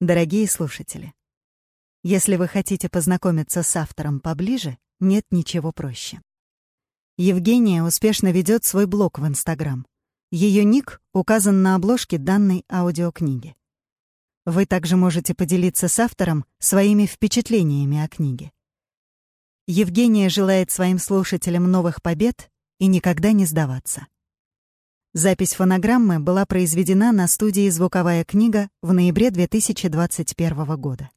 Дорогие слушатели, если вы хотите познакомиться с автором поближе, нет ничего проще. Евгения успешно ведет свой блог в Инстаграм. Ее ник указан на обложке данной аудиокниги. Вы также можете поделиться с автором своими впечатлениями о книге. Евгения желает своим слушателям новых побед и никогда не сдаваться. Запись фонограммы была произведена на студии «Звуковая книга» в ноябре 2021 года.